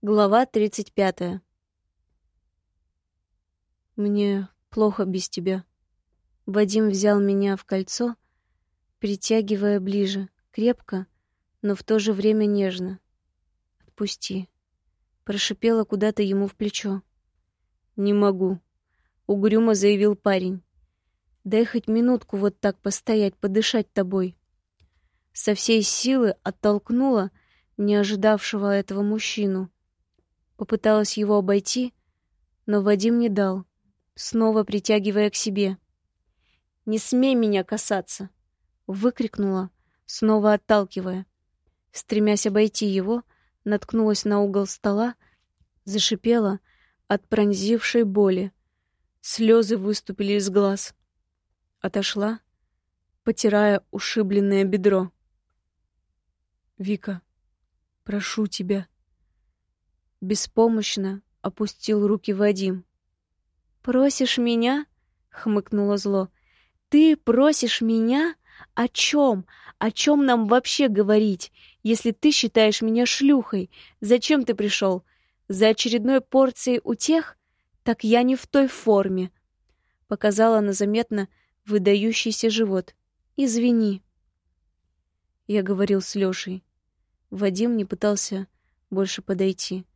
Глава 35. Мне плохо без тебя. Вадим взял меня в кольцо, притягивая ближе, крепко, но в то же время нежно. Отпусти. Прошипела куда-то ему в плечо. Не могу, угрюмо заявил парень. Дай хоть минутку вот так постоять, подышать тобой. Со всей силы оттолкнула не ожидавшего этого мужчину Попыталась его обойти, но Вадим не дал, снова притягивая к себе. «Не смей меня касаться!» — выкрикнула, снова отталкивая. Стремясь обойти его, наткнулась на угол стола, зашипела от пронзившей боли. Слезы выступили из глаз. Отошла, потирая ушибленное бедро. «Вика, прошу тебя», Беспомощно опустил руки Вадим. «Просишь меня?» — хмыкнуло зло. «Ты просишь меня? О чем? О чем нам вообще говорить, если ты считаешь меня шлюхой? Зачем ты пришел? За очередной порцией утех? Так я не в той форме». Показала она заметно выдающийся живот. «Извини». Я говорил с Лешей. Вадим не пытался больше подойти.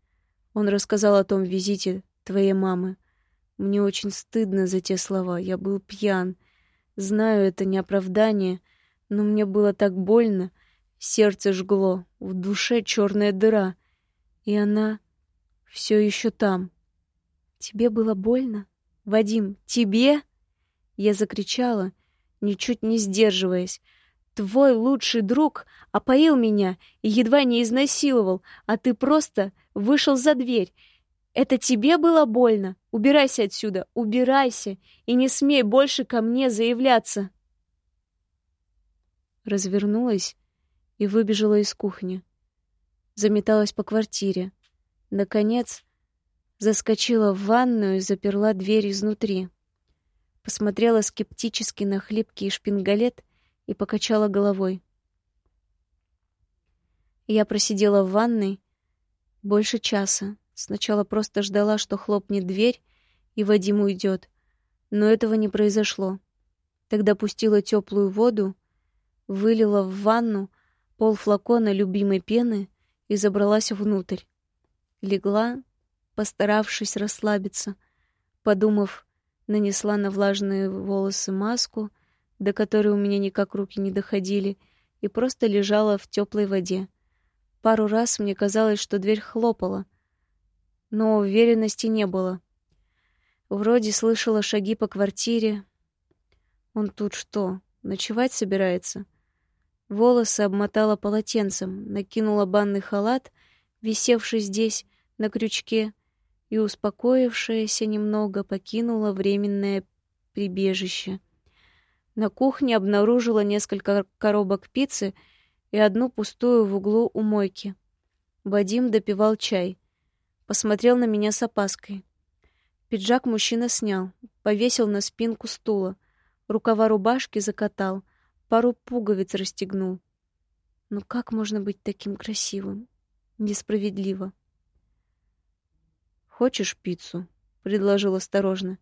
Он рассказал о том визите твоей мамы. Мне очень стыдно за те слова. Я был пьян. Знаю, это не оправдание, но мне было так больно. Сердце жгло, в душе черная дыра. И она все еще там. Тебе было больно? Вадим, тебе? Я закричала, ничуть не сдерживаясь. Твой лучший друг опоил меня и едва не изнасиловал, а ты просто вышел за дверь. Это тебе было больно? Убирайся отсюда, убирайся и не смей больше ко мне заявляться. Развернулась и выбежала из кухни. Заметалась по квартире. Наконец, заскочила в ванную и заперла дверь изнутри. Посмотрела скептически на хлипкий шпингалет и покачала головой. Я просидела в ванной больше часа. Сначала просто ждала, что хлопнет дверь, и Вадим уйдет. Но этого не произошло. Тогда пустила теплую воду, вылила в ванну пол флакона любимой пены и забралась внутрь. Легла, постаравшись расслабиться, подумав, нанесла на влажные волосы маску — до которой у меня никак руки не доходили, и просто лежала в теплой воде. Пару раз мне казалось, что дверь хлопала, но уверенности не было. Вроде слышала шаги по квартире. Он тут что, ночевать собирается? Волосы обмотала полотенцем, накинула банный халат, висевший здесь, на крючке, и, успокоившаяся немного, покинула временное прибежище — на кухне обнаружила несколько коробок пиццы и одну пустую в углу у мойки. Вадим допивал чай. Посмотрел на меня с опаской. Пиджак мужчина снял, повесил на спинку стула. Рукава рубашки закатал, пару пуговиц расстегнул. Ну как можно быть таким красивым? Несправедливо. «Хочешь пиццу?» — предложил осторожно.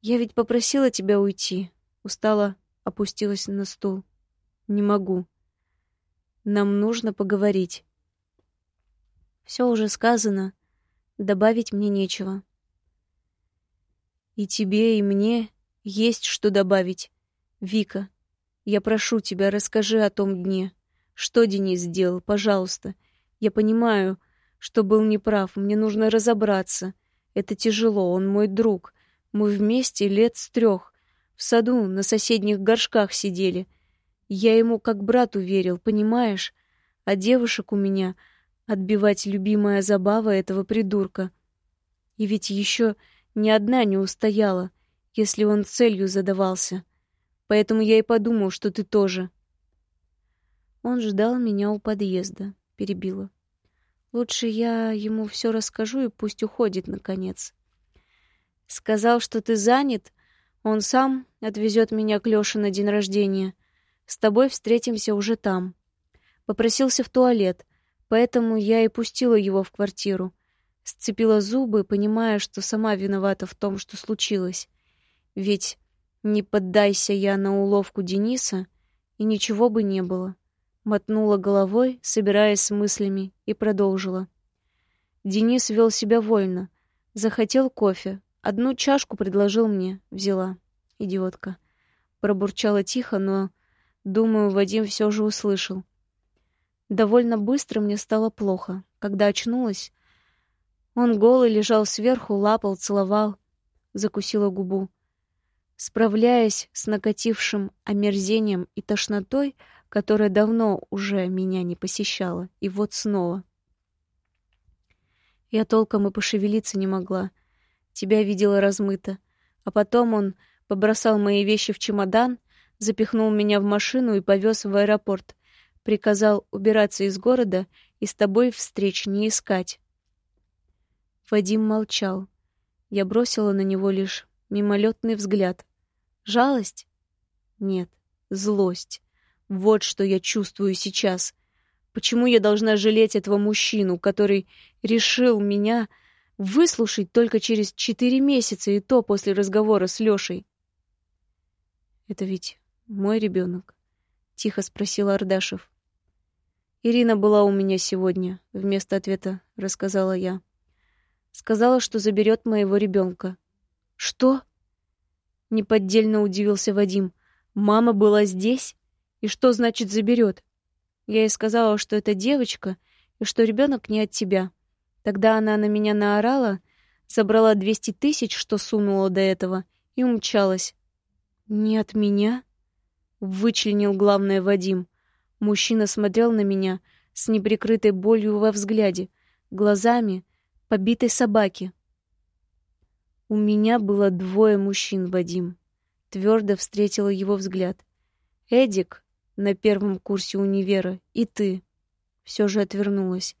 «Я ведь попросила тебя уйти. Устала, опустилась на стул. Не могу. Нам нужно поговорить. Все уже сказано. Добавить мне нечего. И тебе, и мне есть что добавить. Вика, я прошу тебя, расскажи о том дне. Что Денис сделал, пожалуйста. Я понимаю, что был неправ, мне нужно разобраться. Это тяжело, он мой друг. Мы вместе лет с трех. В саду на соседних горшках сидели. Я ему как брату верил, понимаешь? А девушек у меня отбивать любимая забава этого придурка. И ведь еще ни одна не устояла, если он целью задавался. Поэтому я и подумал, что ты тоже. Он ждал меня у подъезда, перебила. Лучше я ему все расскажу и пусть уходит наконец. Сказал, что ты занят, он сам отвезет меня к Лёше на день рождения. С тобой встретимся уже там. Попросился в туалет. Поэтому я и пустила его в квартиру. Сцепила зубы, понимая, что сама виновата в том, что случилось. Ведь не поддайся я на уловку Дениса, и ничего бы не было. Мотнула головой, собираясь с мыслями, и продолжила. Денис вел себя вольно. Захотел кофе. Одну чашку предложил мне. Взяла. Идиотка. Пробурчала тихо, но, думаю, Вадим все же услышал. Довольно быстро мне стало плохо. Когда очнулась, он голый лежал сверху, лапал, целовал. Закусила губу. Справляясь с накатившим омерзением и тошнотой, которая давно уже меня не посещала, и вот снова — я толком и пошевелиться не могла. Тебя видела размыто. А потом он побросал мои вещи в чемодан, запихнул меня в машину и повез в аэропорт. Приказал убираться из города и с тобой встреч не искать. Вадим молчал. Я бросила на него лишь мимолетный взгляд. Жалость? Нет, злость. Вот что я чувствую сейчас. Почему я должна жалеть этого мужчину, который решил меня выслушать только через четыре месяца, и то после разговора с Лешей? «Это ведь мой ребенок?» — тихо спросил Ардашев. «Ирина была у меня сегодня», — вместо ответа рассказала я. «Сказала, что заберет моего ребенка». «Что?» — неподдельно удивился Вадим. «Мама была здесь? И что значит заберет?» Я ей сказала, что это девочка и что ребенок не от тебя. Тогда она на меня наорала, забрала 200 тысяч, что сунула до этого, и умчалась. «Не от меня?» — вычленил главное Вадим. Мужчина смотрел на меня с неприкрытой болью во взгляде, глазами побитой собаки. «У меня было двое мужчин, Вадим», — твердо встретила его взгляд. «Эдик на первом курсе универа, и ты. Все же отвернулась.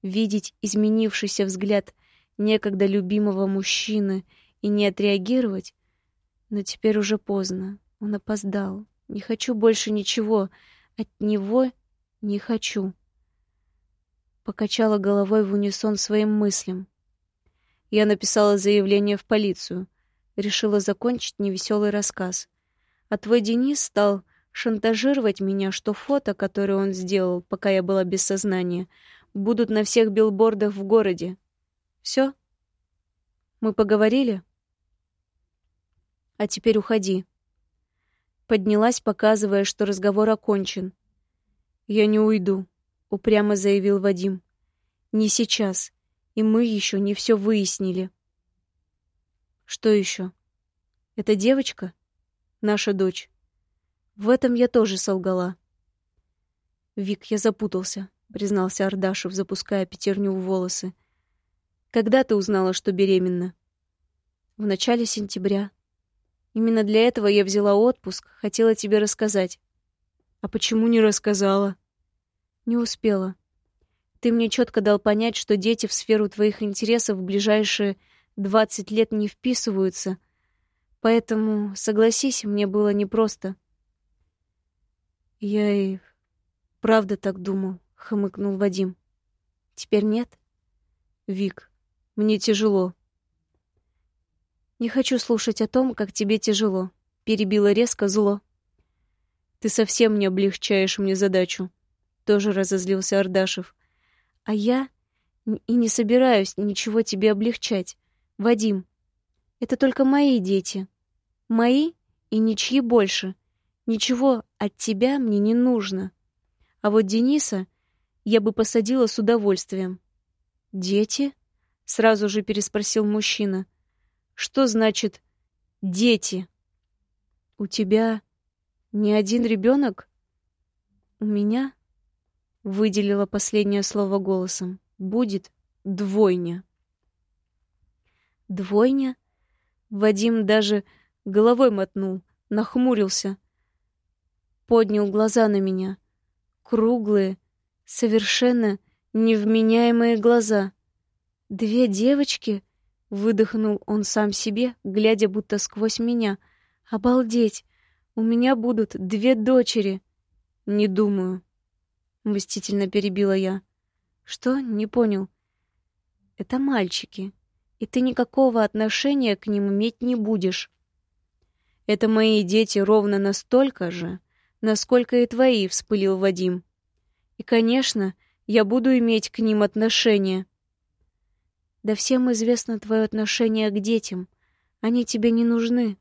Видеть изменившийся взгляд некогда любимого мужчины и не отреагировать, но теперь уже поздно. Он опоздал. Не хочу больше ничего. От него не хочу. Покачала головой в унисон своим мыслям. Я написала заявление в полицию. Решила закончить невеселый рассказ. А твой Денис стал шантажировать меня, что фото, которое он сделал, пока я была без сознания, будут на всех билбордах в городе. Все? Мы поговорили? А теперь уходи. Поднялась, показывая, что разговор окончен. Я не уйду, упрямо заявил Вадим. Не сейчас. И мы еще не все выяснили. Что еще? Это девочка? Наша дочь. В этом я тоже солгала. «Вик, я запутался», — признался Ардашев, запуская пятерню в волосы. «Когда ты узнала, что беременна?» «В начале сентября. Именно для этого я взяла отпуск, хотела тебе рассказать». «А почему не рассказала?» «Не успела. Ты мне четко дал понять, что дети в сферу твоих интересов в ближайшие двадцать лет не вписываются. Поэтому, согласись, мне было непросто». Я и правда так думал, хмыкнул Вадим. Теперь нет? Вик, мне тяжело. Не хочу слушать о том, как тебе тяжело, перебила резко зло. Ты совсем не облегчаешь мне задачу, тоже разозлился Ардашев. А я и не собираюсь ничего тебе облегчать. Вадим, это только мои дети. Мои и ничьи больше. Ничего от тебя мне не нужно. А вот Дениса я бы посадила с удовольствием. Дети? Сразу же переспросил мужчина. Что значит дети? У тебя не один ребенок? У меня? Выделила последнее слово голосом. Будет двойня. Двойня? Вадим даже головой мотнул, нахмурился поднял глаза на меня. Круглые, совершенно невменяемые глаза. «Две девочки?» — выдохнул он сам себе, глядя будто сквозь меня. «Обалдеть! У меня будут две дочери!» «Не думаю», — мстительно перебила я. Что? Не понял. Это мальчики, и ты никакого отношения к ним иметь не будешь. Это мои дети ровно настолько же, насколько и твои, вспылил Вадим. И, конечно, я буду иметь к ним отношение. Да всем известно твое отношение к детям. Они тебе не нужны.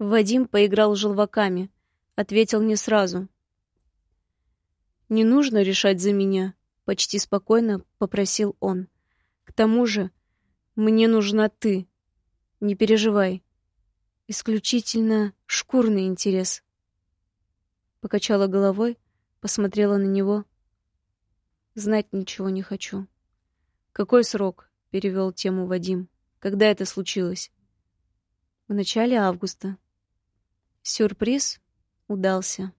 Вадим поиграл желваками, ответил не сразу. Не нужно решать за меня, почти спокойно попросил он. К тому же, мне нужна ты. Не переживай. Исключительно шкурный интерес. Покачала головой, посмотрела на него. Знать ничего не хочу. Какой срок? перевел тему Вадим. Когда это случилось? В начале августа. Сюрприз удался.